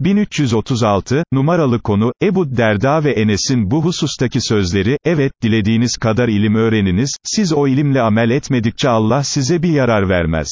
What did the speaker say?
1336, numaralı konu, Ebu Derda ve Enes'in bu husustaki sözleri, evet, dilediğiniz kadar ilim öğreniniz, siz o ilimle amel etmedikçe Allah size bir yarar vermez.